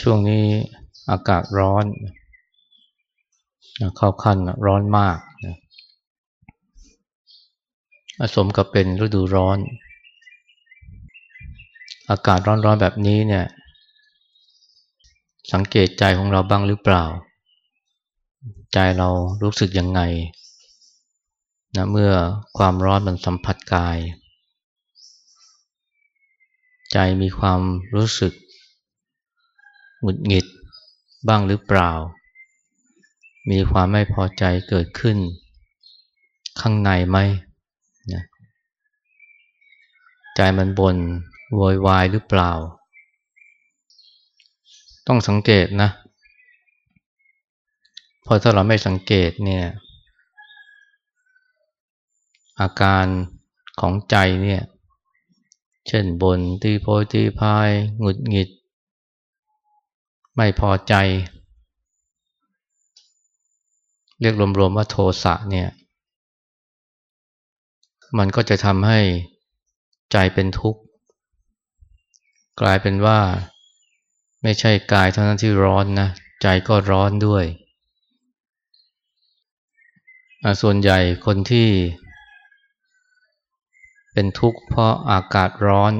ช่วงนี้อากาศร้อนเข้าขั้นร้อนมากนะสมกับเป็นฤดูร้อน อากาศร้อนๆแบบนี้เนี่ย สังเกตใจของเราบ้างหรือเปล่า ใจเรารู้สึกยังไงนะเมื่อความร้อนมันสัมผัสกาย ใจมีความรู้สึก หงุดหงิดบ้างหรือเปล่า มีความไม่พอใจเกิดขึ้น ข้างในไหมนะใจมันบนโวยวายหรือเปล่า ต้องสังเกตนะเพราะถ้าเราไม่สังเกตเนี่ย อาการของใจเนี่ย เช่นบนตีโพยตีพาย หงุดหงิด ไม่พอใจ เรียกรวมๆว่าโทสะเนี่ย มันก็จะทำให้ใจเป็นทุกข์ กลายเป็นว่าไม่ใช่กายเท่านั้นที่ร้อนนะ ใจก็ร้อนด้วย ส่วนใหญ่คนที่เป็นทุกข์เพราะอากาศร้อน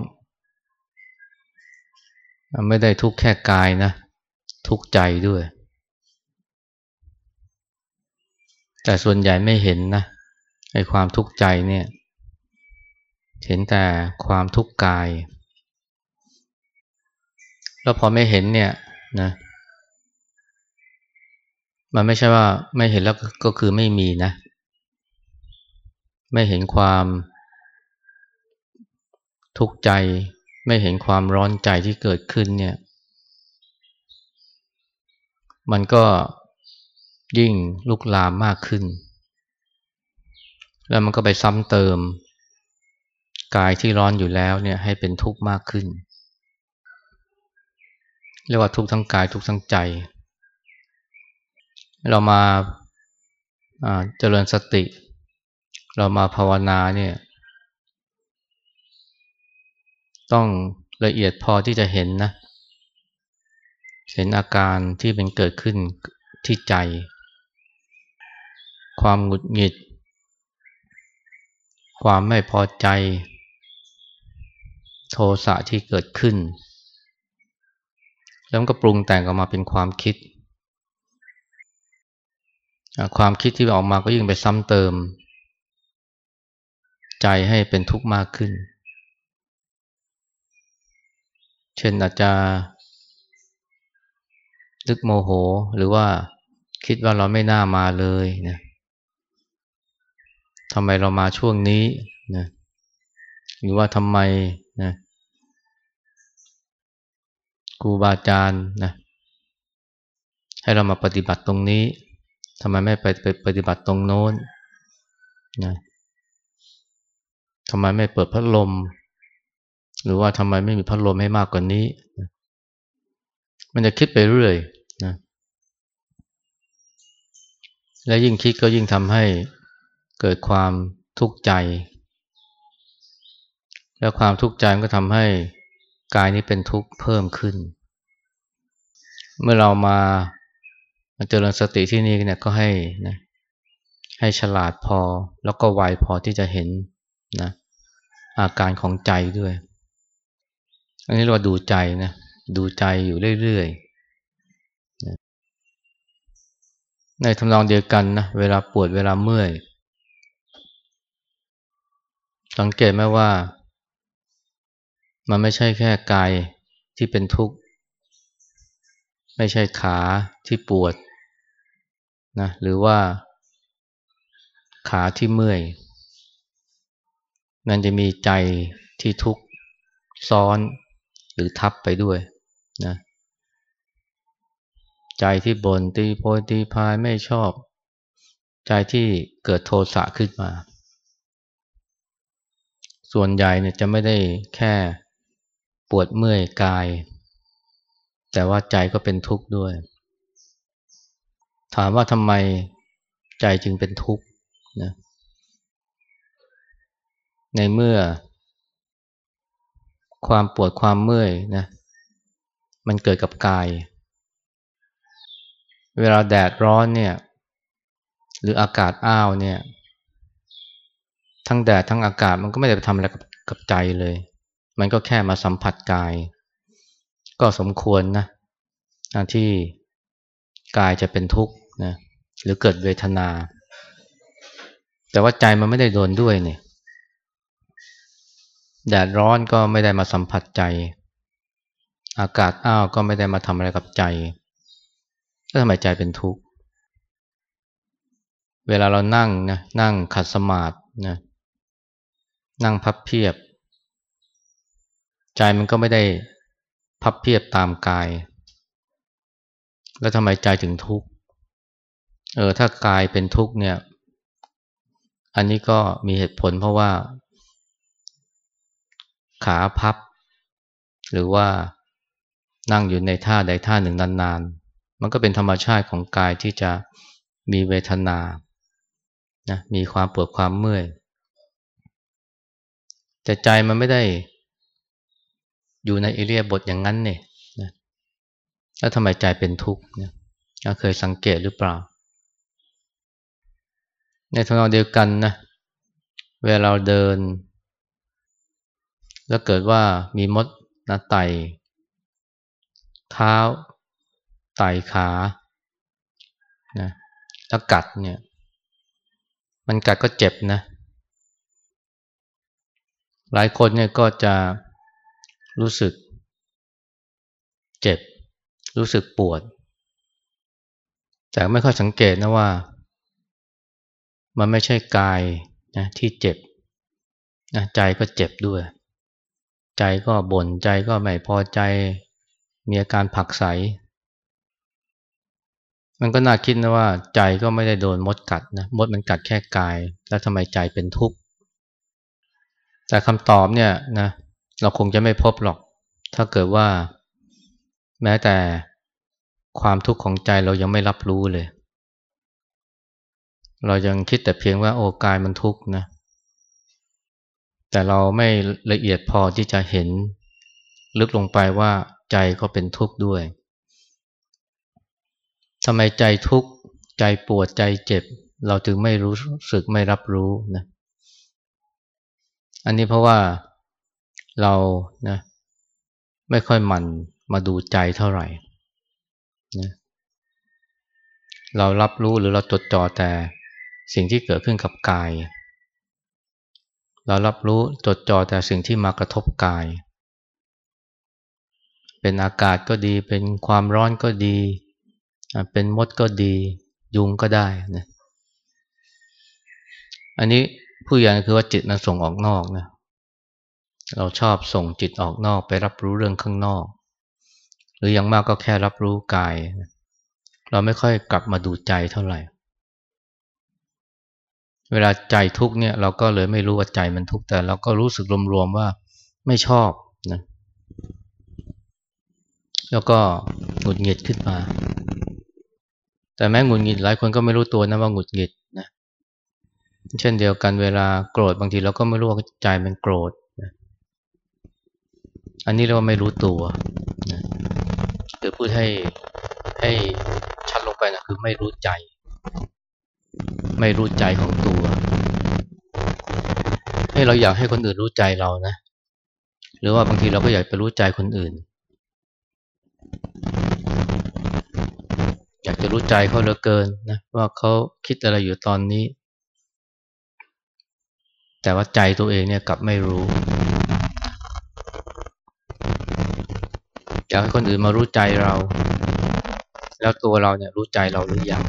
ไม่ได้ทุกข์แค่กายนะ ทุกข์ใจด้วย แต่ส่วนใหญ่ไม่เห็นนะไอ้ความทุกข์ใจเนี่ย เห็นแต่ความทุกข์กาย แล้วพอไม่เห็นเนี่ยนะมันไม่ใช่ว่าไม่เห็นแล้วก็คือไม่มีนะ ไม่เห็นความทุกข์ใจ ไม่เห็นความร้อนใจที่เกิดขึ้นเนี่ย มันก็ยิ่งลุกลามมากขึ้น แล้วมันก็ไปซ้ำเติม กายที่ร้อนอยู่แล้วเนี่ยให้เป็นทุกข์มากขึ้น เรียกว่าทุกข์ทั้งกายทุกข์ทั้งใจ เรามาเจริญสติ เรามาภาวนาเนี่ยต้องละเอียดพอที่จะเห็นนะ เห็นอาการที่เป็นเกิดขึ้นที่ใจ ความหงุดหงิด ความไม่พอใจ โทสะที่เกิดขึ้น แล้วก็ปรุงแต่งออกมาเป็นความคิด ความคิดที่ออกมาก็ยิ่งไปซ้ำเติม ใจให้เป็นทุกข์มากขึ้น เช่นอาจจะ นึกโมโหหรือว่าคิดว่าเราไม่น่ามาเลยนะทำไมเรามาช่วงนี้นะหรือว่าทำไมนะครูบาอาจารย์นะให้เรามาปฏิบัติตรงนี้ทำไมไม่ไปไปปฏิบัติตรงโน้นนะทำไมไม่เปิดพัดลม หรือว่าทำไมไม่มีพัดลมให้มากกว่านี้ มันจะคิดไปเรื่อยนะและยิ่งคิดก็ยิ่งทำให้เกิดความทุกข์ใจ แล้วความทุกข์ใจมันก็ทำให้กายนี้เป็นทุกข์เพิ่มขึ้น เมื่อเรามาเจริญสติที่นี่เนี่ยก็ให้นะให้ฉลาดพอแล้วก็ไวพอที่จะเห็นนะอาการของใจด้วย อันนี้เราดูใจนะ ดูใจอยู่เรื่อยๆ ในทำนองเดียวกันนะ เวลาปวดเวลาเมื่อย สังเกตไหมว่า มันไม่ใช่แค่กายที่เป็นทุกข์ ไม่ใช่ขาที่ปวดนะหรือว่าขาที่เมื่อย มันจะมีใจที่ทุกข์ซ้อนหรือทับไปด้วย นะใจที่บน่นตีโพยตีพายไม่ชอบ ใจที่เกิดโทสะขึ้นมา ส่วนใหญ่เนี่ยจะไม่ได้แค่ปวดเมื่อยกาย แต่ว่าใจก็เป็นทุกข์ด้วย ถามว่าทำไมใจจึงเป็นทุกข์นะในเมื่อความปวดความเมื่อยนะ มันเกิดกับกาย เวลาแดดร้อนเนี่ยหรืออากาศอ้าวเนี่ย ทั้งแดดทั้งอากาศมันก็ไม่ได้ไปทำอะไรกับกับใจเลย มันก็แค่มาสัมผัสกาย ก็สมควรนะที่กายจะเป็นทุกข์นะหรือเกิดเวทนา แต่ว่าใจมันไม่ได้โดนด้วยเนี่ยแดดร้อนก็ไม่ได้มาสัมผัสใจ อากาศอ้าวก็ไม่ได้มาทำอะไรกับใจก็ทำไมใจเป็นทุกข์เวลาเรานั่งนะนั่งขัดสมาธินะนั่งพับเพียบ ใจมันก็ไม่ได้พับเพียบตามกาย แล้วทำไมใจถึงทุกข์เออถ้ากายเป็นทุกข์เนี่ย อันนี้ก็มีเหตุผลเพราะว่า ขาพับ หรือว่า นั่งอยู่ในท่าใดท่าหนึ่งนานๆ มันก็เป็นธรรมชาติของกายที่จะมีเวทนานะมีความปวดความเมื่อยแต่ใจมันไม่ได้อยู่ในอิเลียบทอย่างนั้นเนี่ยนะแล้วทำไมใจเป็นทุกข์เนี่ยเคยสังเกตหรือเปล่า ในทางเดียวกันนะ เวลาเราเดิน แล้วเกิดว่ามีมดนะไต่ เท้าไต่ขานะแล้วกัดเนี่ย มันกัดก็เจ็บนะ หลายคนเนี่ยก็จะรู้สึก เจ็บ รู้สึกปวด แต่ไม่ค่อยสังเกตนะว่า มันไม่ใช่กายนะที่เจ็บนะใจก็เจ็บด้วย ใจก็บน่นใจก็ไม่พอใจ มีอาการผักใส มันก็น่าคิดนะว่าใจก็ไม่ได้โดนมดกัดนะ มดมันกัดแค่กาย แล้วทำไมใจเป็นทุกข์ แต่คำตอบเนี่ยนะเราคงจะไม่พบหรอก ถ้าเกิดว่า แม้แต่ความทุกข์ของใจเรายังไม่รับรู้เลย เรายังคิดแต่เพียงว่าโอ้กายมันทุกข์นะ แต่เราไม่ละเอียดพอที่จะเห็นลึกลงไปว่า ใจก็เป็นทุกข์ด้วยทำไมใจทุกข์ใจปวดใจเจ็บ เราจึงไม่รู้สึกไม่รับรู้นะอันนี้เพราะว่าเรานะไม่ค่อยมันมาดูใจเท่าไหร่นะเรารับรู้หรือเราจดจ่อแต่สิ่งที่เกิดขึ้นกับกาย เรารับรู้จดจ่อแต่สิ่งที่มากระทบกาย เป็นอากาศก็ดี เป็นความร้อนก็ดี เป็นมดก็ดี ยุงก็ได้นะอันนี้ผู้ใหญ่คือว่าจิตมันส่งออกนอกนะเราชอบส่งจิตออกนอกไปรับรู้เรื่องข้างนอก หรืออย่างมากก็แค่รับรู้กาย เราไม่ค่อยกลับมาดูใจเท่าไหร่ เวลาใจทุกเนี่ยเราก็เลยไม่รู้ว่าใจมันทุกแต่เราก็รู้สึกรวมๆว่าไม่ชอบนะ แล้วก็หงุดหงิดขึ้นมา แต่แม้หงุดหงิดหลายคนก็ไม่รู้ตัวนะว่าหงุดหงิดนะเช่นเดียวกันเวลาโกรธบางทีเราก็ไม่รู้ว่าใจมันโกรธอันนี้เราไม่รู้ตัวหรือพูดให้ให้ชัดลงไปนะคือไม่รู้ใจ ไม่รู้ใจของตัวให้เราอยากให้คนอื่นรู้ใจเรานะ หรือว่าบางทีเราก็อยากไปรู้ใจคนอื่น อยากจะรู้ใจเขาเหลือเกินนะว่าเขาคิดอะไรอยู่ตอนนี้ แต่ว่าใจตัวเองเนี่ยกลับไม่รู้อยากให้คนอื่นมารู้ใจเรา แล้วตัวเราเนี่ยรู้ใจเราหรือยัง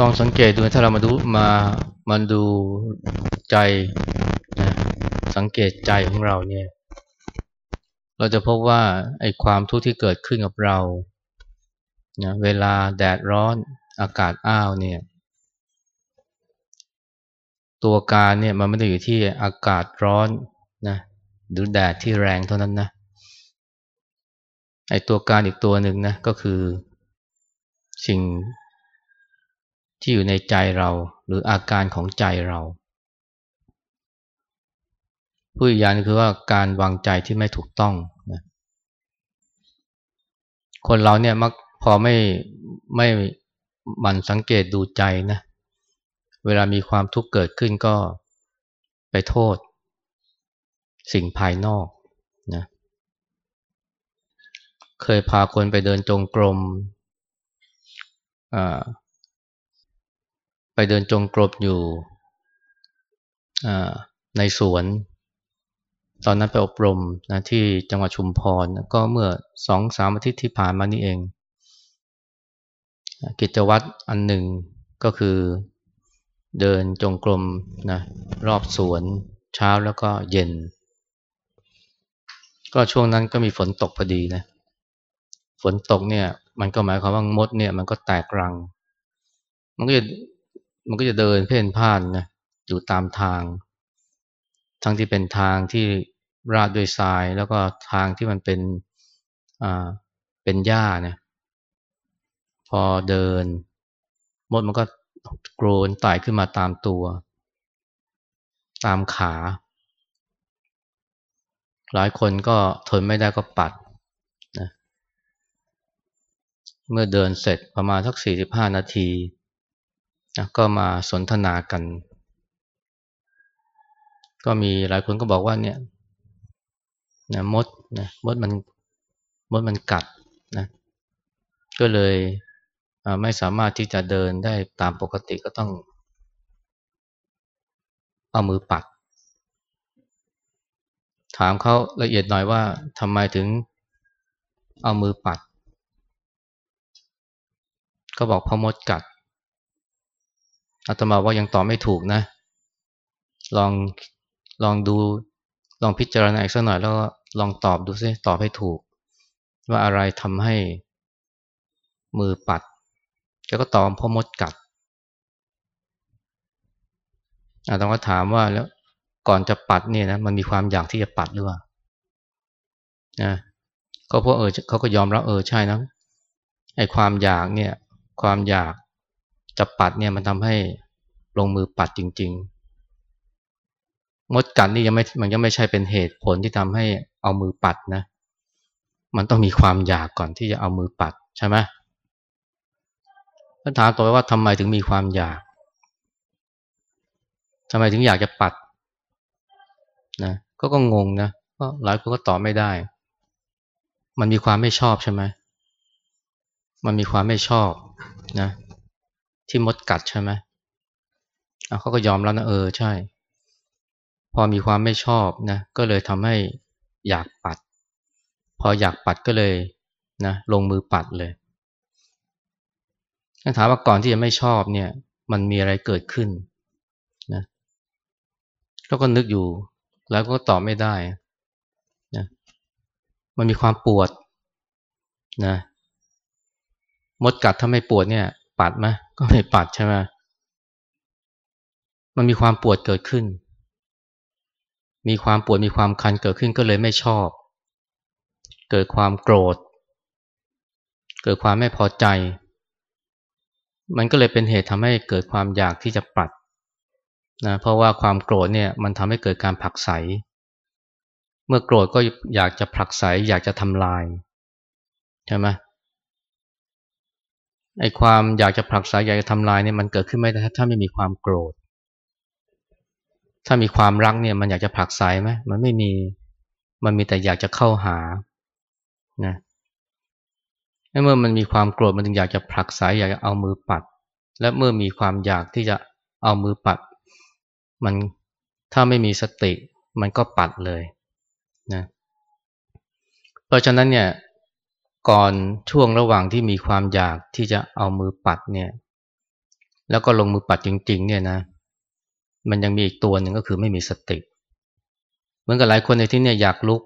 ลองสังเกตดูถ้าเรามาดูมามันดูใจนะสังเกตใจของเราเนี่ย เราจะพบว่าไอ้ความทุกข์ที่เกิดขึ้นกับเรานะเวลาแดดร้อนอากาศอ้าวเนี่ย ตัวการเนี่ยมันไม่ได้อยู่ที่อากาศร้อนนะหรือแดดที่แรงเท่านั้นนะไอ้ตัวการอีกตัวหนึ่งนะก็คือสิ่งที่อยู่ในใจเราหรืออาการของใจเรา ผู้อีกอย่างคือว่าการวางใจที่ไม่ถูกต้องนะคนเราเนี่ยมักพอไม่ไม่มันสังเกตดูใจนะเวลามีความทุกข์เกิดขึ้นก็ไปโทษ สิ่งภายนอกนะเคยพาคนไปเดินจงกรมไปเดินจงกรมอยู่ในสวน ตอนนั้นไปอบรมนะที่จังหวัดชุมพรก็เมื่อสองสามอาทิตย์ที่ผ่านมานี่เอง กิจวัตรอันหนึ่งก็คือเดินจงกรมนะรอบสวนเช้าแล้วก็เย็น ก็ช่วงนั้นก็มีฝนตกพอดีนะฝนตกเนี่ยมันก็หมายความว่ามดเนี่ยมันก็แตกรัง มันก็จะมันก็จะเดินเพ่นพ่านนะอยู่ตามทาง ทั้งที่เป็นทางที่ราดด้วยทราย แล้วก็ทางที่มันเป็นอ่าเป็นหญ้าเนี่ยพอเดิน มดมันก็โกรนไต่ขึ้นมาตามตัว ตามขา หลายคนก็ทนไม่ได้ก็ปัดนะเมื่อเดินเสร็จประมาณสักสี่สิบห้านาทีนะก็มาสนทนากัน ก็มีหลายคนก็บอกว่าเนี่ยนะมดนะมดมันมดมันกัดนะก็เลยไม่สามารถที่จะเดินได้ตามปกติก็ต้อง เอามือปัด ถามเขาละเอียดหน่อยว่าทำไมถึงเอามือปัด ก็บอกพอมดกัดอาตมาว่ายังตอบไม่ถูกนะ ลอง ลองดูลองพิจารณาอีกสักหน่อยแล้วก็ลองตอบดูซิตอบให้ถูก ว่าอะไรทำให้มือปัดแกก็ตอบพ่อมดกัดอาตมาถามว่าแล้วก่อนจะปัดเนี่ยนะมันมีความอยากที่จะปัดหรือเปล่านะเขาพวกเออเขาก็ยอมรับเออใช่นะไอ้ความอยากเนี่ย ความอยากจะปัดเนี่ยมันทำให้ลงมือปัดจริงๆ มดกัดนี่ยังไม่มันยังไม่ใช่เป็นเหตุผลที่ทำให้เอามือปัดนะ มันต้องมีความอยากก่อนที่จะเอามือปัดใช่ไหมถ้าถามตัวว่าทำไมถึงมีความอยากทำไมถึงอยากจะปัดนะก็ก็งงนะก็หลายคนก็ตอบไม่ได้ มันมีความไม่ชอบใช่ไหมมันมีความไม่ชอบนะ ที่มดกัดใช่ไหมเขาก็ยอมแล้วนะเออใช่ พอมีความไม่ชอบนะก็เลยทำให้อยากปัด พออยากปัดก็เลยนะลงมือปัดเลยถ้าถามว่าก่อนที่จะไม่ชอบเนี่ยมันมีอะไรเกิดขึ้นนะแล้วก็นึกอยู่แล้วก็ตอบไม่ได้นะมันมีความปวดนะมดกัดถ้าไม่ปวดเนี่ย ปัดไหมก็ไม่ปัดใช่ไหมมันมีความปวดเกิดขึ้น มีความปวดมีความคันเกิดขึ้นก็เลยไม่ชอบ เกิดความโกรธ เกิดความไม่พอใจ มันก็เลยเป็นเหตุทำให้เกิดความอยากที่จะปัดนะเพราะว่าความโกรธเนี่ยมันทำให้เกิดการผลักไส เมื่อโกรธก็อยากจะผลักไสอยากจะทำลายใช่ไหมไอ้ความอยากจะผลักไสอยากจะทำลายเนี่ยมันเกิดขึ้นไม่ได้ถ้าไม่มีความโกรธ ถ้ามีความรักเนี่ยมันอยากจะผลักไสไหมมันไม่มี มันมีแต่อยากจะเข้าหา นะเมื่อมันมีความโกรธมันถึงอยากจะผลักไสอยากจะเอามือปัด และเมื่อมีความอยากที่จะเอามือปัด มันถ้าไม่มีสติ มันก็ปัดเลยนะ เพราะฉะนั้นเนี่ย ก่อนช่วงระหว่างที่มีความอยากที่จะเอามือปัดเนี่ย แล้วก็ลงมือปัดจริง ๆ เนี่ยนะ มันยังมีอีกตัวหนึ่งก็คือไม่มีสติ เหมือนกับหลายคนในที่นี้อยากลุก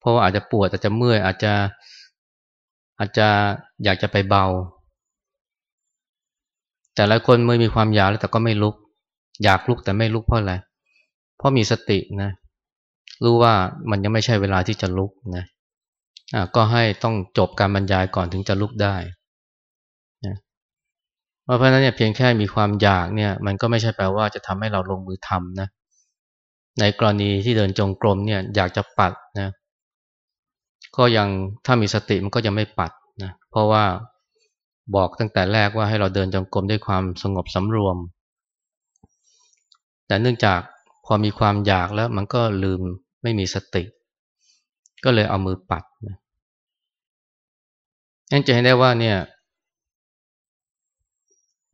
เพราะว่าอาจจะปวดอาจจะเมื่อยอาจจะอาจจะอยากจะไปเบา แต่หลายคนเมื่อมีความอยากแล้วแต่ก็ไม่ลุก อยากลุกแต่ไม่ลุกเพราะอะไร เพราะมีสตินะรู้ว่ามันยังไม่ใช่เวลาที่จะลุกนะะก็ให้ต้องจบการบรรยายก่อนถึงจะลุกได้ เพราะฉะนั้นเนี่ยเพียงแค่มีความอยากเนี่ยมันก็ไม่ใช่แปลว่าจะทำให้เราลงมือทำนะในกรณีที่เดินจงกรมเนี่ยอยากจะปัดนะก็ยังถ้ามีสติมันก็ยังไม่ปัดนะเพราะว่าบอกตั้งแต่แรกว่าให้เราเดินจงกรมด้วยความสงบสำรวม แต่เนื่องจากพอมีความอยากแล้วมันก็ลืมไม่มีสติ ก็เลยเอามือปัดนะนั่นจะเห็นได้ว่าเนี่ย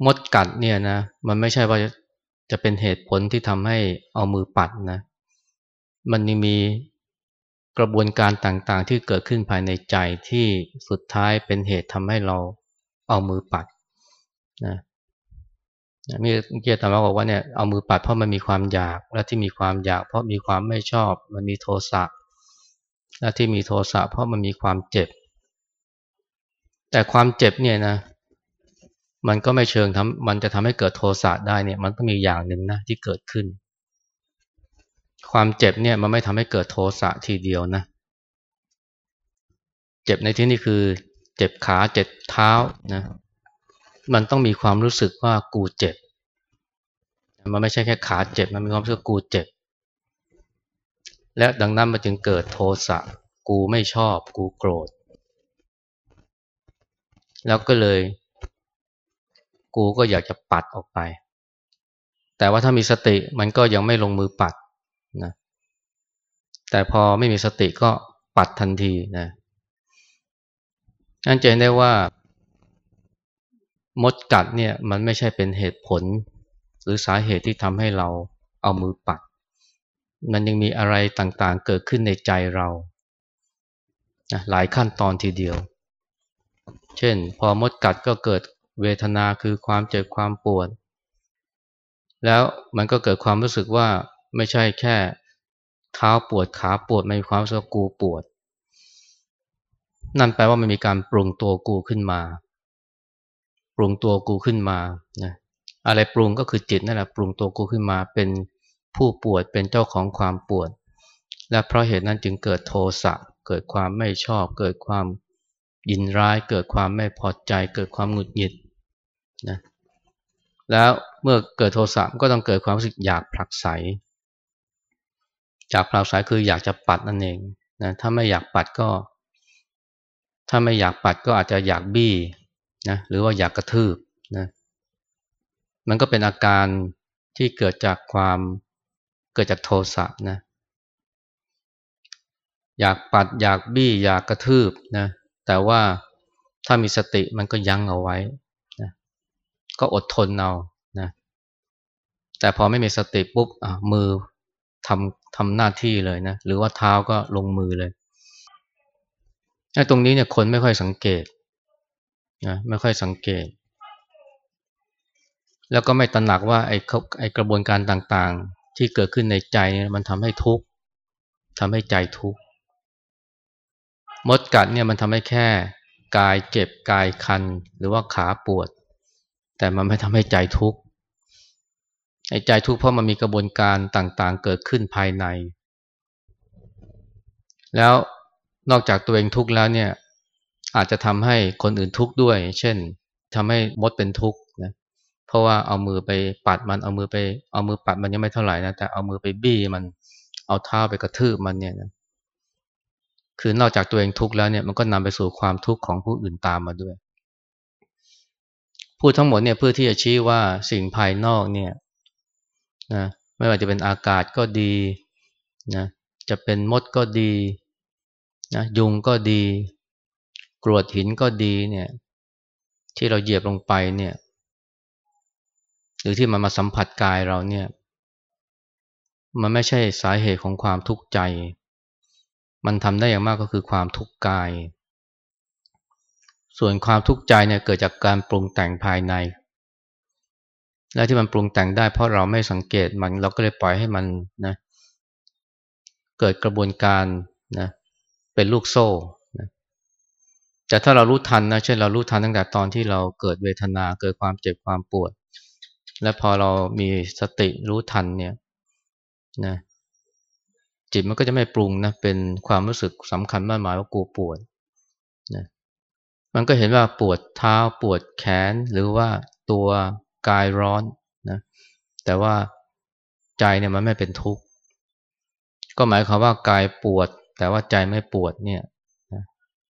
มดกัดเนี่ยนะมันไม่ใช่ว่าจะเป็นเหตุผลที่ทำให้เอามือปัดนะมันยังมีกระบวนการต่างๆ ที่เกิดขึ้นภายในใจที่สุดท้ายเป็นเหตุทำให้เราเอามือปัดนะมีเกียรติธรรมบอกว่าเนี่ยเอามือปัดเพราะมันมีความอยาก และที่มีความอยาก เพราะมีความไม่ชอบ มันมีโทสะและที่มีโทสะเพราะมันมีความเจ็บ แต่ความเจ็บเนี่ยนะ มันก็ไม่เชิงทำมันจะทำให้เกิดโทสะได้เนี่ย มันต้องมีอย่างหนึ่งนะที่เกิดขึ้น ความเจ็บเนี่ยมันไม่ทำให้เกิดโทสะทีเดียวนะ เจ็บในที่นี้คือ เจ็บขาเจ็บเท้านะ มันต้องมีความรู้สึกว่ากูเจ็บ มันไม่ใช่แค่ขาเจ็บ มันมีความรู้สึกกูเจ็บ และดังนั้นมันจึงเกิดโทสะ กูไม่ชอบ กูโกรธ แล้วก็เลย กูก็อยากจะปัดออกไป แต่ว่าถ้ามีสติมันก็ยังไม่ลงมือปัดนะแต่พอไม่มีสติก็ปัดทันทีนะนั่นจะเห็นได้ว่ามดกัดเนี่ยมันไม่ใช่เป็นเหตุผล หรือสาเหตุที่ทำให้เราเอามือปัด มันยังมีอะไรต่างๆเกิดขึ้นในใจเราหลายขั้นตอนทีเดียว เช่น พอมดกัดก็เกิด เวทนาคือความเจ็บความปวด แล้วมันก็เกิดความรู้สึกว่าไม่ใช่แค่เท้าปวดขาปวดไม่มีความรู้สึกกูปวด นั่นแปลว่ามันมีการปรุงตัวกูขึ้นมา ปรุงตัวกูขึ้นมานะอะไรปรุงก็คือจิตนั่นแหละปรุงตัวกูขึ้นมาเป็นผู้ปวดเป็นเจ้าของความปวด และเพราะเหตุนั้นจึงเกิดโทสะเกิดความไม่ชอบ เกิดความยินร้าย เกิดความไม่พอใจ เกิดความหงุดหงิด นะแล้วเมื่อเกิดโทสะก็ต้องเกิดความรู้สึกอยากผลักไสอยากผลักไสคืออยากจะปัดนั่นเองนะถ้าไม่อยากปัดก็ ถ้าไม่อยากปัดก็อาจจะอยากบี้นะหรือว่าอยากกระทืบนะมันก็เป็นอาการที่เกิดจากความเกิดจากโทสะนะอยากปัดอยากบี้อยากกระทืบนะแต่ว่าถ้ามีสติมันก็ยั้งเอาไว้ ก็อดทนเอานะแต่พอไม่มีสติปุ๊บมือทำทำหน้าที่เลยนะหรือว่าเท้าก็ลงมือเลยไอ้ตรงนี้เนี่ยคนไม่ค่อยสังเกตนะไม่ค่อยสังเกต แล้วก็ไม่ตระหนักว่าไอ้ไอ้กระบวนการต่างๆ ที่เกิดขึ้นในใจเนี่ยมันทำให้ทุกข์ทำให้ใจทุกข์มดกัดเนี่ยมันทำให้แค่กายเจ็บกายคันหรือว่าขาปวด แต่มันไม่ทำให้ใจทุกข์ไอ้ใจทุกข์เพราะมันมีกระบวนการต่างๆ เกิดขึ้นภายใน แล้วนอกจากตัวเองทุกข์แล้วเนี่ยอาจจะทำให้คนอื่นทุกข์ด้วย เช่นทำให้มดเป็นทุกข์นะเพราะว่าเอามือไปปัดมันเอามือไปเอามือปัดมันยังไม่เท่าไหร่นะแต่เอามือไปบี้มันเอาเท้าไปกระทืบมันเนี่ยนะคือนอกจากตัวเองทุกข์แล้วเนี่ยมันก็นำไปสู่ความทุกข์ของผู้อื่นตามมาด้วย พูดทั้งหมดเนี่ยเพื่อที่จะชี้ว่าสิ่งภายนอกเนี่ยนะไม่ว่าจะเป็นอากาศก็ดีนะจะเป็นมดก็ดีนะยุงก็ดีกรวดหินก็ดีเนี่ยที่เราเหยียบลงไปเนี่ยหรือที่มันมาสัมผัสกายเราเนี่ยมันไม่ใช่สาเหตุของความทุกข์ใจ มันทำได้อย่างมากก็คือความทุกข์กาย ส่วนความทุกข์ใจเนี่ยเกิดจากการปรุงแต่งภายใน และที่มันปรุงแต่งได้เพราะเราไม่สังเกตมันเราก็เลยปล่อยให้มันนะเกิดกระบวนการนะเป็นลูกโซ่นะแต่ถ้าเรารู้ทันนะเช่นเรารู้ทันตั้งแต่ตอนที่เราเกิดเวทนาเกิดความเจ็บความปวด และพอเรามีสติรู้ทันเนี่ยนะจิตมันก็จะไม่ปรุงนะเป็นความรู้สึกสำคัญมากหมายว่ากูปวดนะ มันก็เห็นว่าปวดเท้าปวดแขนหรือว่าตัวกายร้อนนะแต่ว่าใจเนี่ยมันไม่เป็นทุกข์ ก็หมายความว่ากายปวด แต่ว่าใจไม่ปวดเนี่ย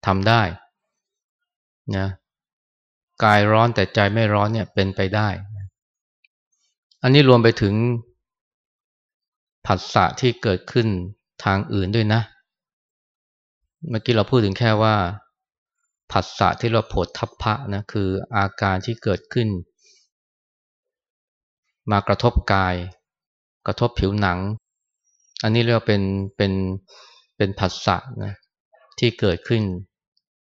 ทำได้นะกายร้อนแต่ใจไม่ร้อนเนี่ยเป็นไปได้ อันนี้รวมไปถึงผัสสะที่เกิดขึ้นทางอื่นด้วยนะ เมื่อกี้เราพูดถึงแค่ว่า ผัสสะที่เราผดทัพพะนะคืออาการที่เกิดขึ้น มากระทบกาย กระทบผิวหนัง อันนี้เรียกว่าเป็นเป็นเป็นผัสสะนะที่เกิดขึ้น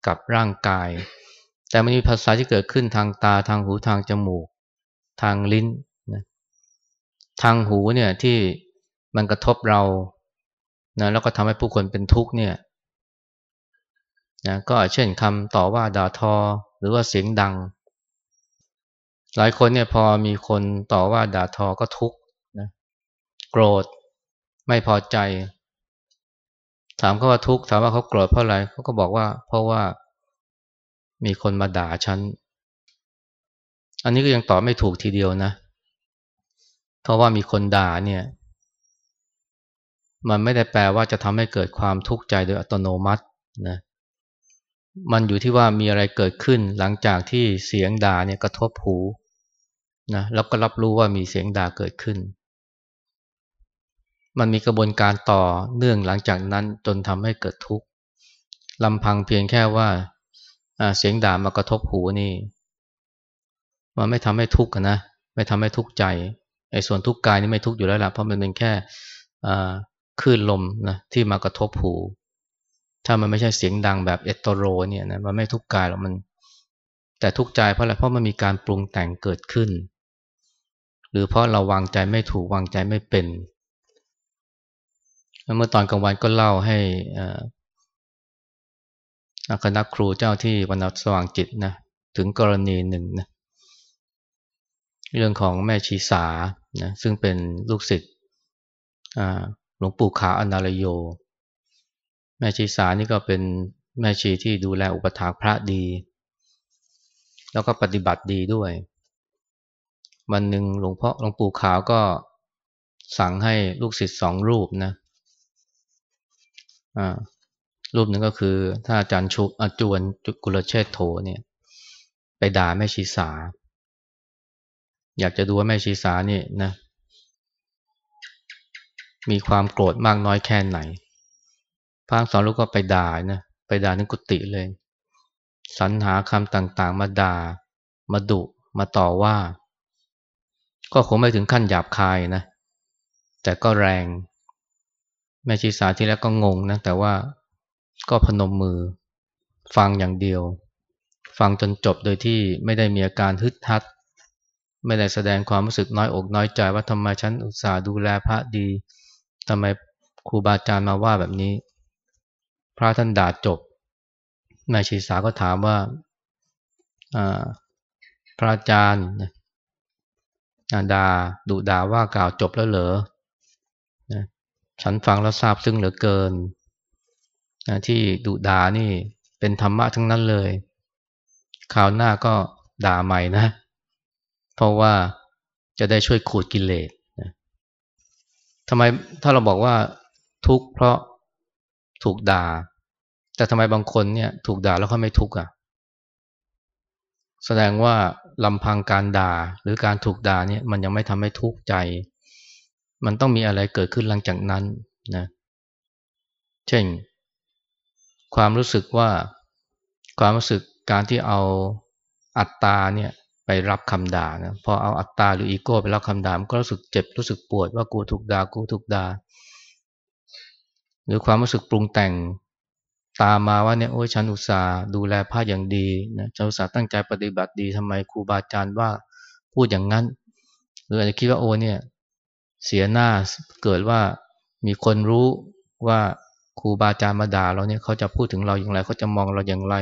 กับร่างกาย แต่มันมีภาษาที่เกิดขึ้นทางตาทางหูทางจมูก ทางลิ้นนะทางหูเนี่ยที่มันกระทบเรานะแล้วก็ทำให้ผู้คนเป็นทุกข์เนี่ย นะก็เช่นคำต่อว่าด่าทอ หรือว่าเสียงดัง หลายคนเนี่ยพอมีคนต่อว่าด่าทอก็ทุกข์นะโกรธ ไม่พอใจ ถามเขาว่าทุกข์ถามว่าเขาโกรธเพราะอะไรเขาก็บอกว่า เพราะว่ามีคนมาด่าฉัน อันนี้ก็ยังตอบไม่ถูกทีเดียวนะ เพราะว่ามีคนด่าเนี่ย มันไม่ได้แปลว่าจะทำให้เกิดความทุกข์ใจโดยอัตโนมัตินะ มันอยู่ที่ว่ามีอะไรเกิดขึ้นหลังจากที่เสียงด่าเนี่ยกระทบหูนะแล้วก็รับรู้ว่ามีเสียงด่าเกิดขึ้น มันมีกระบวนการต่อเนื่องหลังจากนั้นจนทำให้เกิดทุกข์ลำพังเพียงแค่ว่าเสียงด่ามากระทบหูนี่ มันไม่ทำให้ทุกข์นะไม่ทำให้ทุกข์ใจไอ้ส่วนทุกข์กายนี่ไม่ทุกข์อยู่แล้วล่ะเพราะมันเป็นแค่คลื่นลมนะที่มากระทบหู ถ้ามันไม่ใช่เสียงดังแบบเอตโตโรเนี่ยนะมันไม่ทุกกายหรอกมัน แต่ทุกใจเพราะอะไรเพราะมันมีการปรุงแต่งเกิดขึ้น หรือเพราะเราวางใจไม่ถูกวางใจไม่เป็นเมื่อตอนกลางวันก็เล่าให้คณะครูเจ้าที่วันสว่างจิตนะถึงกรณีหนึ่งนะเรื่องของแม่ชีสานะซึ่งเป็นลูกศิษย์หลวงปู่ขาอนาลโย แม่ชีสานี่ก็เป็นแม่ชีที่ดูแลอุปถากพระดี แล้วก็ปฏิบัติดีด้วย วันหนึ่งหลวงพ่อหลวงปู่ขาวก็สั่งให้ลูกศิษย์สองรูปนะรูปหนึ่งก็คือถ้าอาจารย์ชุอาจวนจุกุลเชษโทเนี่ยไปด่าแม่ชีสา อยากจะดูว่าแม่ชีสานี่นะ มีความโกรธมากน้อยแค่ไหน พระสอนลูกก็ไปด่านะไปด่าถึงกุฏิเลยสรรหาคำต่างๆ มาด่า มาดุ มาต่อว่า ก็คงไม่ถึงขั้นหยาบคายนะ แต่ก็แรง แม่ชีสาที่แรกก็งงนะ แต่ว่าก็พนมมือ ฟังอย่างเดียว ฟังจนจบโดยที่ไม่ได้มีอาการฮึดฮัด ไม่ได้แสดงความรู้สึกน้อยอกน้อยใจว่าทำไมฉันอุตส่าห์ดูแลพระดีทำไมครูบาอาจารย์มาว่าแบบนี้ พระท่านด่าจบแม่ชีสาก็ถามว่าพระอาจารย์ด่าดุด่าว่ากล่าวจบแล้วเหรอฉันฟังแล้วทราบซึ่งเหลือเกิน ที่ดุด่านี่เป็นธรรมะทั้งนั้นเลยคราวหน้าก็ด่าใหม่นะ เพราะว่าจะได้ช่วยขูดกิเลสทำไมถ้าเราบอกว่าทุกข์เพราะ ถูกด่า แต่ทำไมบางคนเนี่ยถูกด่าแล้วเขาไม่ทุกข์อะ แสดงว่าลำพังการด่าหรือการถูกด่าเนี่ยมันยังไม่ทำให้ทุกข์ใจ มันต้องมีอะไรเกิดขึ้นหลังจากนั้นนะ เช่น ความรู้สึกว่าความรู้สึกการที่เอาอัตตาเนี่ยไปรับคำด่านะพอเอาอัตตาหรืออีโก้ไปรับคำด่ามันก็รู้สึกเจ็บรู้สึกปวดว่ากูถูกด่ากูถูกด่า หรือความรู้สึกปรุงแต่งตามมาว่าเนี่ยโอ้ยฉันอุตส่าห์ดูแลพระอย่างดีนะฉันอุตส่าห์ตั้งใจปฏิบัติดีทำไมครูบาอาจารย์ว่าพูดอย่างนั้น หรืออาจจะคิดว่าโอ้เนี่ยเสียหน้าเกิดว่ามีคนรู้ว่าครูบาอาจารย์มาด่าเราเนี่ยเขาจะพูดถึงเราอย่างไรเขาจะมองเราอย่างไร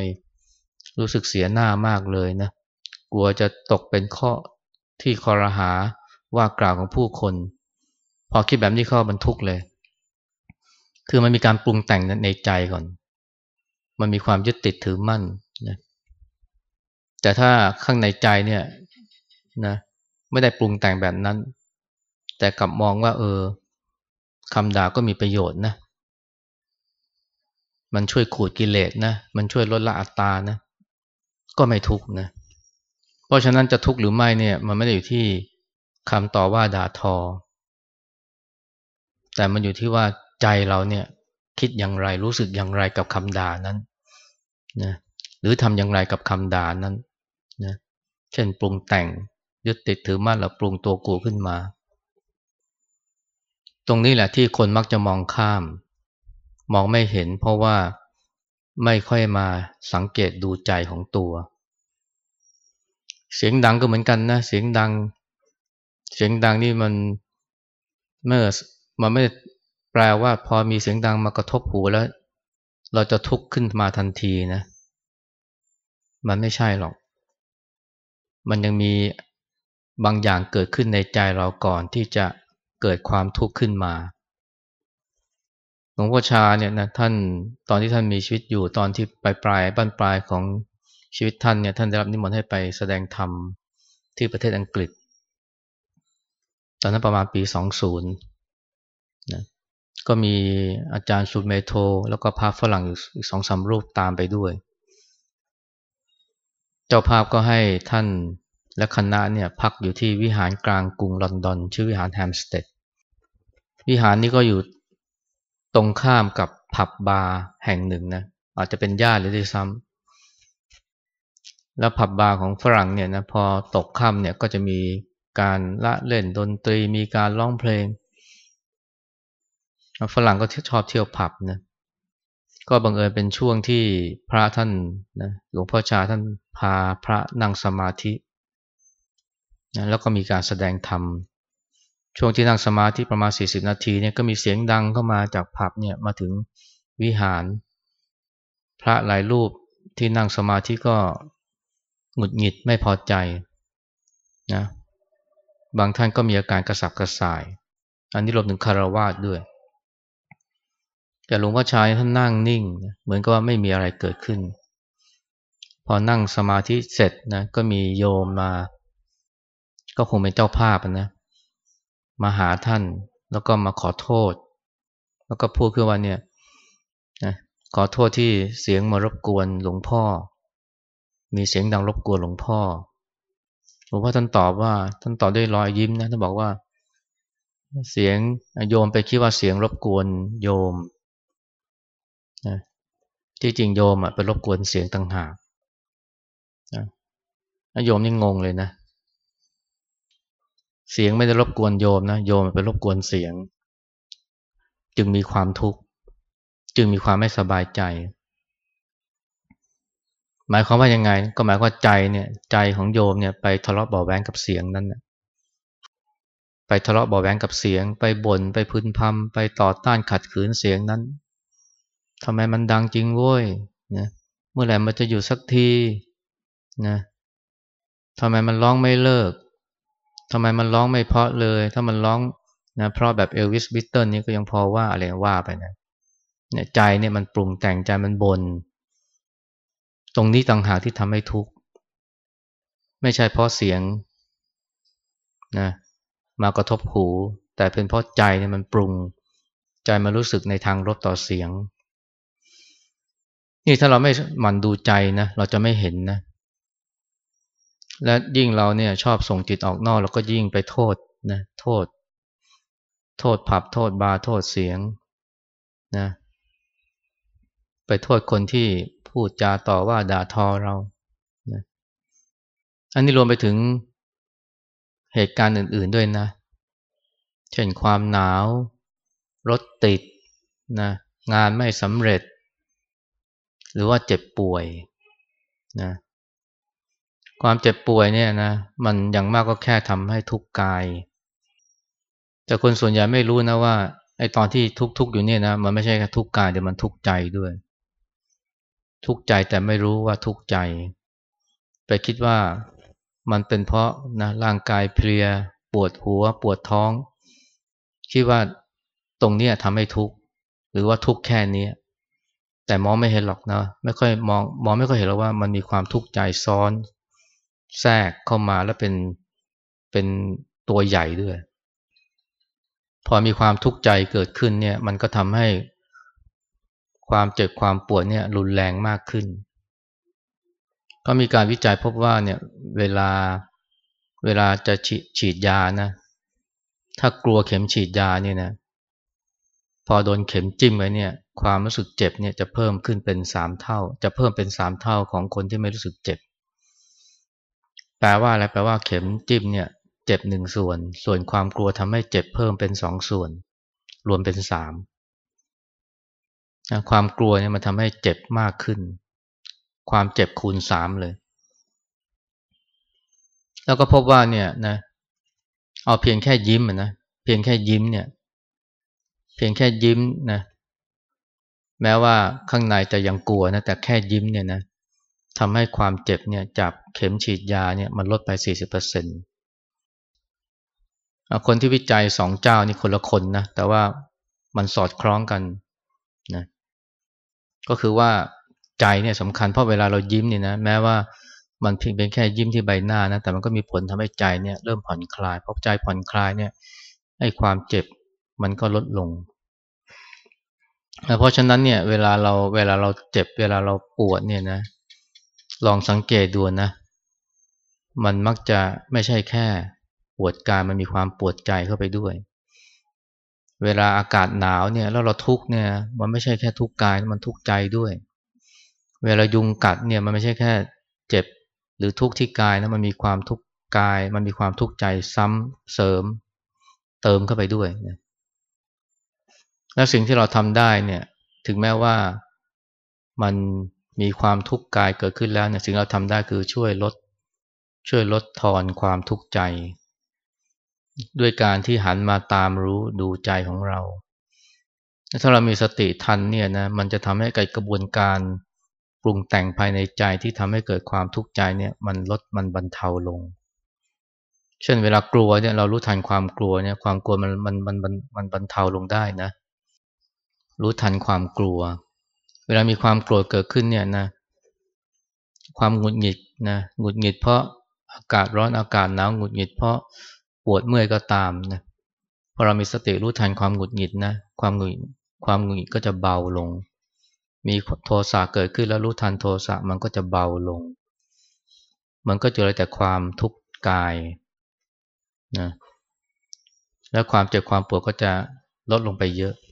รู้สึกเสียหน้ามากเลยนะกลัวจะตกเป็นข้อที่คอรหาว่ากล่าวของผู้คน พอคิดแบบนี้เข้ามันทุกข์เลย คือมันมีการปรุงแต่งในใจก่อน มันมีความยึดติดถือมั่นนะแต่ถ้าข้างในใจเนี่ยนะไม่ได้ปรุงแต่งแบบนั้น แต่กลับมองว่า เออคำด่าก็มีประโยชน์นะ มันช่วยขูดกิเลสนะ มันช่วยลดละอัตตานะ ก็ไม่ทุกนะ เพราะฉะนั้นจะทุกข์หรือไม่เนี่ย มันไม่ได้อยู่ที่คำต่อว่าด่าทอ แต่มันอยู่ที่ว่า ใจเราเนี่ยคิดอย่างไรรู้สึกอย่างไรกับคำด่านั้นนะหรือทำอย่างไรกับคำด่านั้นนะเช่นปรุงแต่งยึดติดถือมั่นแล้วปรุงตัวกูขึ้นมา ตรงนี้แหละที่คนมักจะมองข้าม มองไม่เห็นเพราะว่าไม่ค่อยมาสังเกตดูใจของตัว เสียงดังก็เหมือนกันนะ เสียงดัง เสียงดังนี่มันเมื่อมันไม่ ลว่าพอมีเสียงดังมากระทบหูแล้ว เราจะทุกข์ขึ้นมาทันทีนะ มันไม่ใช่หรอก มันยังมีบางอย่างเกิดขึ้นในใจเราก่อนที่จะเกิดความทุกข์ขึ้นมาหลวงพ่อชาเนี่ยนะท่านตอนที่ท่านมีชีวิตอยู่ตอนที่ปลายปลายบ้านปลายของชีวิตท่านเนี่ยท่านได้รับนิมนต์ให้ไปแสดงธรรมที่ประเทศอังกฤษ ตอนนั้นประมาณปี 20นะ ก็มีอาจารย์สุเมโท แล้วก็พาฝรั่งอีกสองสารูปตามไปด้วย เจ้าภาพก็ให้ท่านและคณะเนี่ยพักอยู่ที่วิหารกลางกรุงลอนดอน ชื่อวิหารแฮมสเตดวิหารนี้ก็อยู่ตรงข้ามกับผับบาร์แห่งหนึ่งนะอาจจะเป็นญาติหรือด้วยซ้ำแล้วผับบาร์ของฝรั่งเนี่ยนะพอตกค่ำเนี่ยก็จะมีการละเล่นดนตรีมีการร้องเพลง ฝรั่งก็ชอบเที่ยวผับนะก็บังเอิญเป็นช่วงที่พระท่านนะหลวงพ่อชาท่านพาพระนั่งสมาธินะแล้วก็มีการแสดงธรรมช่วงที่นั่งสมาธิประมาณ 40 นาทีเนี่ยก็มีเสียงดังเข้ามาจากผับเนี่ยมาถึงวิหาร พระหลายรูปที่นั่งสมาธิก็หงุดหงิดไม่พอใจนะบางท่านก็มีอาการกระสับกระส่าย อันนี้รวมถึงคารวาสด้วย แต่หลวงพ่อชายท่านนั่งนิ่ง เหมือนกับว่าไม่มีอะไรเกิดขึ้น พอนั่งสมาธิเสร็จนะก็มีโยมมา ก็คงเป็นเจ้าภาพนะ มาหาท่านแล้วก็มาขอโทษ แล้วก็พูดขึ้นว่าเนี่ยนะขอโทษที่เสียงมารบกวนหลวงพ่อ มีเสียงดังรบกวนหลวงพ่อหลวงพ่อท่านตอบว่าท่านตอบด้วยรอยยิ้มนะท่านบอกว่า เสียงโยมไปคิดว่าเสียงรบกวนโยม ที่จริงโยมอะไปรบกวนเสียงต่างหากนะโยมนี่งงเลยนะ เสียงไม่ได้รบกวนโยมนะโยมไปรบกวนเสียง จึงมีความทุกข์จึงมีความไม่สบายใจ หมายความว่ายังไง ก็หมายว่าใจเนี่ย ใจของโยมเนี่ยไปทะเลาะเบาแวงกับเสียงนั้นนะไปทะเลาะเบาแวงกับเสียง ไปบน่นไปพึนพำไปต่อต้านขัดขืนเสียงนั้น ทำไมมันดังจริงโว้ยนะเมื่อไหร่มันจะอยู่สักทีนะทำไมมันร้องไม่เลิกทำไมมันร้องไม่เพราะเลย ถ้ามันร้องนะเพราะแบบเอลวิสบิตเติลนี่ก็ยังพอว่าอะไรว่าไปนะเนี่ยใจเนี่ยมันปรุงแต่งใจมันบน ตรงนี้ต่างหากที่ทำให้ทุกข์ ไม่ใช่เพราะเสียงนะมากระทบหู แต่เป็นเพราะใจเนี่ยมันปรุง ใจมันรู้สึกในทางลบต่อเสียง นี่ถ้าเราไม่หมั่นดูใจนะเราจะไม่เห็นนะ และยิ่งเราเนี่ยชอบส่งจิตออกนอกเราก็ยิ่งไปโทษนะโทษ โทษผับโทษบาร์โทษเสียงนะ ไปโทษคนที่พูดจาต่อว่าด่าทอเรานะอันนี้รวมไปถึงเหตุการณ์อื่น ๆด้วยนะ เช่นความหนาว รถติดนะ งานไม่สำเร็จ หรือว่าเจ็บป่วยนะความเจ็บป่วยเนี่ยนะมันอย่างมากก็แค่ทำให้ทุกข์กาย แต่คนส่วนใหญ่ไม่รู้นะว่าไอตอนที่ทุกข์ๆอยู่เนี่ยนะมันไม่ใช่แค่ทุกข์กายแต่มันทุกข์ใจด้วย ทุกข์ใจแต่ไม่รู้ว่าทุกข์ใจ ไปคิดว่ามันเป็นเพราะนะร่างกายเพลีย ปวดหัว ปวดท้อง คิดว่าตรงเนี้ยทำให้ทุกข์หรือว่าทุกข์แค่นี้ แต่มองไม่เห็นหรอกนะไม่ค่อยมองมองไม่ค่อยเห็นหรอกว่ามันมีความทุกข์ใจซ้อน แทรกเข้ามาแล้วเป็นเป็นตัวใหญ่ด้วย พอมีความทุกข์ใจเกิดขึ้นเนี่ย มันก็ทำให้ความเจ็บความปวดเนี่ยรุนแรงมากขึ้น ก็มีการวิจัยพบว่าเนี่ยเวลาเวลาจะฉฉีดยานะ ถ้ากลัวเข็มฉีดยาเนี่ยนะ พอโดนเข็มจิ้มไว้เนี่ย ความรู้สึกเจ็บเนี่ยจะเพิ่มขึ้นเป็นสามเท่า จะเพิ่มเป็นสามเท่าของคนที่ไม่รู้สึกเจ็บ แปลว่าอะไรแปลว่าเข็มจิ้มเนี่ยเจ็บหนึ่งส่วน ส่วนความกลัวทำให้เจ็บเพิ่มเป็นสองส่วน รวมเป็นสามความกลัวเนี่ยมันทำให้เจ็บมากขึ้น ความเจ็บคูณสามเลย แล้วก็พบว่าเนี่ยนะเอาเพียงแค่ยิ้มนะเพียงแค่ยิ้มเนี่ย เพียงแค่ยิ้มนะ แม้ว่าข้างในจะยังกลัวนะแต่แค่ยิ้มเนี่ยนะทำให้ความเจ็บเนี่ยจากเข็มฉีดยาเนี่ยมันลดไป 40%คนที่วิจัยสองเจ้านี่คนละคนนะแต่ว่ามันสอดคล้องกันนะก็คือว่าใจเนี่ยสำคัญเพราะเวลาเรายิ้มเนี่ยนะแม้ว่ามันเพียงเป็นแค่ยิ้มที่ใบหน้านะแต่มันก็มีผลทำให้ใจเนี่ยเริ่มผ่อนคลายเพราะใจผ่อนคลายเนี่ยให้ความเจ็บมันก็ลดลง เพราะฉะนั้นเนี่ยเวลาเราเวลาเราเจ็บเวลาเราปวดเนี่ยนะ ลองสังเกตดูนะ มันมักจะไม่ใช่แค่ปวดกายมันมีความปวดใจเข้าไปด้วย เวลาอากาศหนาวเนี่ยแล้วเราทุกเนี่ย มันไม่ใช่แค่ทุกกายมันทุกใจด้วย เวลายุงกัดเนี่ยมันไม่ใช่แค่เจ็บหรือทุกที่กายนะมันมีความทุกกาย มันมีความทุกข์ใจซ้ำเสริม เติมเข้าไปด้วยนะ และสิ่งที่เราทำได้เนี่ยถึงแม้ว่ามันมีความทุกข์กายเกิดขึ้นแล้วเนี่ยสิ่งเราทำได้คือช่วยลด ช่วยลดทอนความทุกข์ใจ ด้วยการที่หันมาตามรู้ดูใจของเรา ถ้าเรามีสติทันเนี่ยนะมันจะทำให้กกระบวนการปรุงแต่งภายในใจที่ทำให้เกิดความทุกข์ใจเนี่ยมันลดมันบรรเทาลง เช่นเวลากลัวเนี่ยเรารู้ทันความกลัวเนี่ยความกลัวมันมันมันมันมันบรรเทาลงได้นะ รู้ทันความกลัว เวลามีความโกรธเกิดขึ้นเนี่ยนะ ความหงุดหงิดนะหงุดหงิดเพราะอากาศร้อนอากาศหนาวหงุดหงิดเพราะปวดเมื่อยก็ตามนะพอเรามีสติรู้ทันความหงุดหงิดนะ ความหงุดความหงุดหงิดก็จะเบาลง มีโทสะเกิดขึ้นแล้วรู้ทันโทสะมันก็จะเบาลง มันก็จะเหลือแต่ความทุกข์กายนะและความเจ็บความปวดก็จะลดลงไปเยอะนะ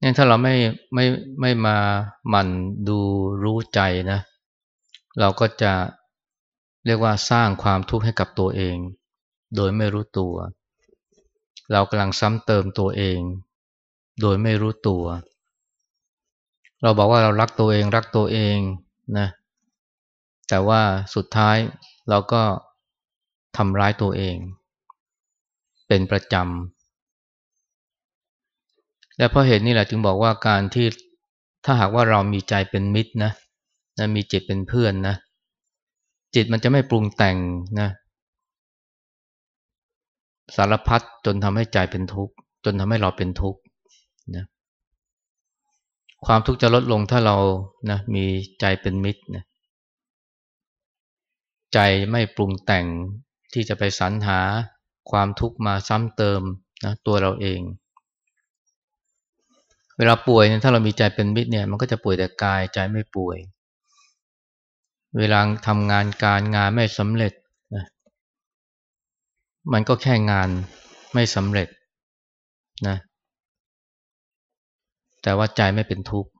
เนี่ยถ้าเราไม่ไม่ไม่มาหมั่นดูรู้ใจนะ เราก็จะเรียกว่าสร้างความทุกข์ให้กับตัวเอง โดยไม่รู้ตัว เรากำลังซ้ำเติมตัวเอง โดยไม่รู้ตัว เราบอกว่าเรารักตัวเองรักตัวเองนะแต่ว่าสุดท้ายเราก็ทำร้ายตัวเอง เป็นประจำ และเพราะเหตุนี้แหละจึงบอกว่าการที่ถ้าหากว่าเรามีใจเป็นมิตรนะนะมีจิตเป็นเพื่อนนะจิตมันจะไม่ปรุงแต่งนะสารพัดจนทำให้ใจเป็นทุกข์จนทำให้เราเป็นทุกข์นะความทุกข์จะลดลงถ้าเรานะมีใจเป็นมิตรนะใจไม่ปรุงแต่งที่จะไปสรรหาความทุกข์มาซ้ำเติมนะตัวเราเอง เวลาป่วยเนี่ยถ้าเรามีใจเป็นมิตรเนี่ยมันก็จะป่วยแต่กายใจไม่ป่วย เวลาทำงานการงานไม่สำเร็จนะมันก็แค่งานไม่สำเร็จนะแต่ว่าใจไม่เป็นทุกข์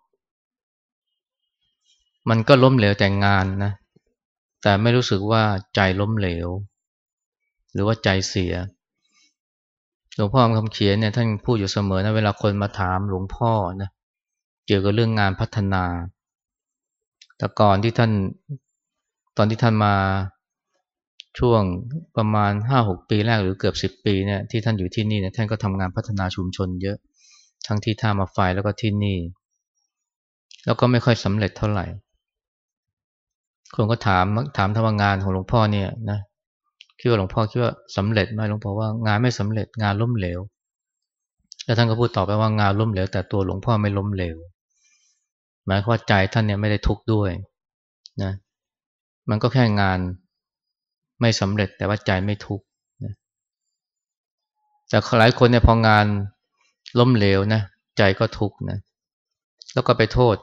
มันก็ล้มเหลวแต่งงานนะแต่ไม่รู้สึกว่าใจล้มเหลว หรือว่าใจเสีย หลวงพ่อคำเขียนเนี่ยท่านพูดอยู่เสมอนะเวลาคนมาถามหลวงพ่อนะเกี่ยวกับเรื่องงานพัฒนา แต่ก่อนที่ท่านตอนที่ท่านมาช่วงประมาณห้าหกปีแรกหรือเกือบสิบปีเนี่ยที่ท่านอยู่ที่นี่เนี่ยท่านก็ทำงานพัฒนาชุมชนเยอะทั้งที่ท่ามาไฟแล้วก็ที่นี่ แล้วก็ไม่ค่อยสำเร็จเท่าไหร่คนก็ถามถามทำงานของหลวงพ่อเนี่ยนะ คิดว่าหลวงพ่อคิดว่าสำเร็จไหมหลวงพ่อว่างานไม่สำเร็จงานล้มเหลว แล้วท่านก็พูดต่อไปว่างานล้มเหลวแต่ตัวหลวงพ่อไม่ล้มเหลว หมายความว่าใจท่านเนี่ยไม่ได้ทุกข์ด้วยนะมันก็แค่งานไม่สำเร็จแต่ว่าใจไม่ทุกข์แต่หลายคนเนี่ยพองานล้มเหลวนะใจก็ทุกข์นะแล้วก็ไปโทษ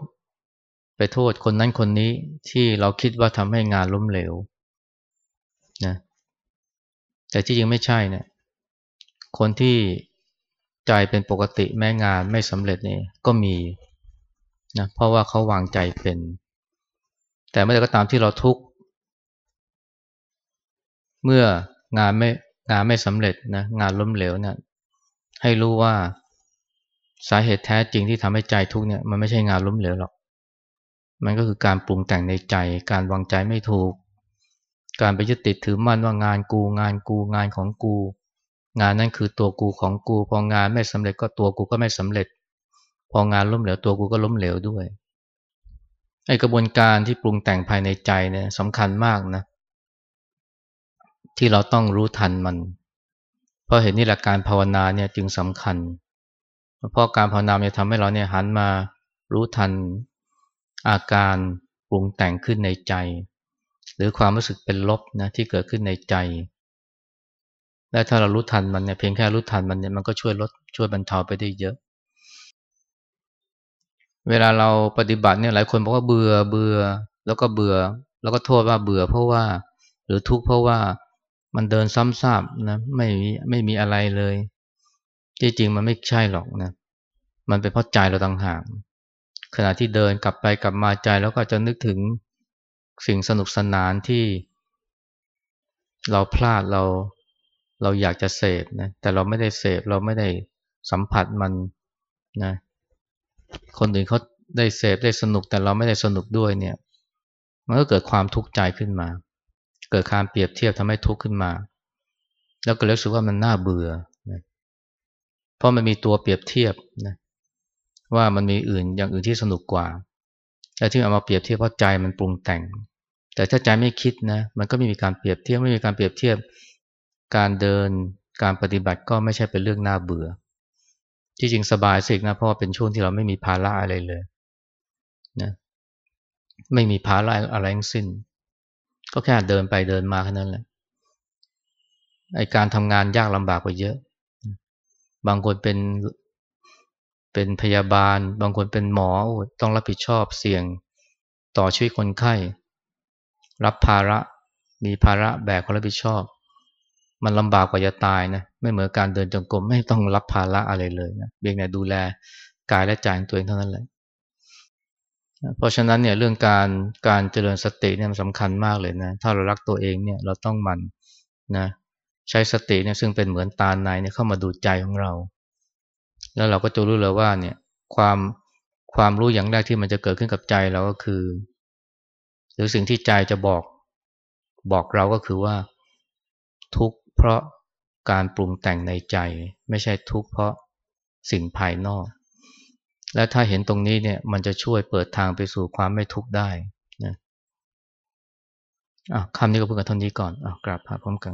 ไปโทษคนนั้นคนนี้ที่เราคิดว่าทำให้งานล้มเหลว แต่ที่จริงไม่ใช่เนะี่ยคนที่ใจเป็นปกติแม้งานไม่สำเร็จเนี่ยก็มีนะเพราะว่าเขาวางใจเป็น แต่เมื่อใดก็ตามที่เราทุกข์เมื่องานไม่งานไม่สำเร็จนะงานล้มเหลวเนะี่ยให้รู้ว่าสาเหตุแท้จริงที่ทำให้ใจทุกเนี่ยมันไม่ใช่งานล้มเหลวหรอก มันก็คือการปรุงแต่งในใจ การวางใจไม่ถูก การไปยึดติดถือมั่นว่างานกูงานกูงานของกู งานนั้นคือตัวกูของกู พองานไม่สำเร็จก็ตัวกูก็ไม่สำเร็จ พองานล้มเหลวตัวกูก็ล้มเหลวด้วยไอกระบวนการที่ปรุงแต่งภายในใจเนี่ยสำคัญมากนะ ที่เราต้องรู้ทันมัน เพราะเห็นนี่แหละการภาวนาเนี่ยจึงสำคัญ เพราะการภาวนาเนี่ยทำให้เราเนี่ยหันมารู้ทันอาการปรุงแต่งขึ้นในใจ หรือความรู้สึกเป็นลบนะที่เกิดขึ้นในใจ และถ้าเรารู้ทันมันเนี่ยเพียงแค่รู้ทันมันเนี่ยมันก็ช่วยลดช่วยบรรเทาไปได้เยอะ เวลาเราปฏิบัติเนี่ยหลายคนบอกว่าเบื่อเบื่อแล้วก็เบื่อ แล้วก็โทษว่าเบื่อเพราะว่า หรือทุกข์เพราะว่ามันเดินซ้ำซากนะไม่มีไม่มีอะไรเลยที่จริงมันไม่ใช่หรอกนะมันเป็นเพราะใจเราต่างหากขณะที่เดินกลับไปกลับมาใจแล้วก็จะนึกถึง สิ่งสนุกสนานที่เราพลาดเราเราอยากจะเสพนะแต่เราไม่ได้เสพเราไม่ได้สัมผัสมันนะคนอื่นเขาได้เสพได้สนุกแต่เราไม่ได้สนุกด้วยเนี่ยมันก็เกิดความทุกข์ใจขึ้นมา เกิดการเปรียบเทียบทำให้ทุกข์ขึ้นมา แล้วก็รู้สึกว่ามันน่าเบื่อนะเพราะมันมีตัวเปรียบเทียบนะว่ามันมีอื่นอย่างอื่นที่สนุกกว่า แต่ที่เอามาเปรียบเทียบเพราะใจมันปรุงแต่ง แต่ถ้าใจไม่คิดนะ มันก็ไม่มีการเปรียบเทียบไม่มีการเปรียบเทียบ การเดินการปฏิบัติก็ไม่ใช่เป็นเรื่องน่าเบื่อ ที่จริงสบายสินะเพราะว่าเป็นช่วงที่เราไม่มีภาระอะไรเลยนะไม่มีภาระอะไรทั้งสิ้น ก็แค่เดินไปเดินมาแค่นั้นแหละไอการทำงานยากลำบากกว่าเยอะ บางคนเป็น เป็นพยาบาล บางคนเป็นหมอต้องรับผิดชอบเสี่ยงต่อชีวิตคนไข้ รับภาระมีภาระแบกความรับผิดชอบ มันลำบากกว่าจะตายนะไม่เหมือนการเดินจงกรมไม่ต้องรับภาระอะไรเลยนะเพียงแต่ดูแลกายและใจของตัวเองเท่านั้นแหละเพราะฉะนั้นเนี่ยเรื่องการการเจริญสติเนี่ยมันสำคัญมากเลยนะถ้าเรารักตัวเองเนี่ยเราต้องมันนะใช้สติเนี่ยซึ่งเป็นเหมือนตาในเนี่ยเข้ามาดูใจของเรา แล้วเราก็จะรู้เลยว่าเนี่ยความความรู้อย่างแรกที่มันจะเกิดขึ้นกับใจเราก็คือ หรือสิ่งที่ใจจะบอกบอกเราก็คือว่า ทุกเพราะการปรุงแต่งในใจ ไม่ใช่ทุกเพราะสิ่งภายนอก และถ้าเห็นตรงนี้เนี่ยมันจะช่วยเปิดทางไปสู่ความไม่ทุกข์ได้นะอะคำนี้ก็พิ่งกับท่านนี้ก่อนอะกราบพระพร้อมกัน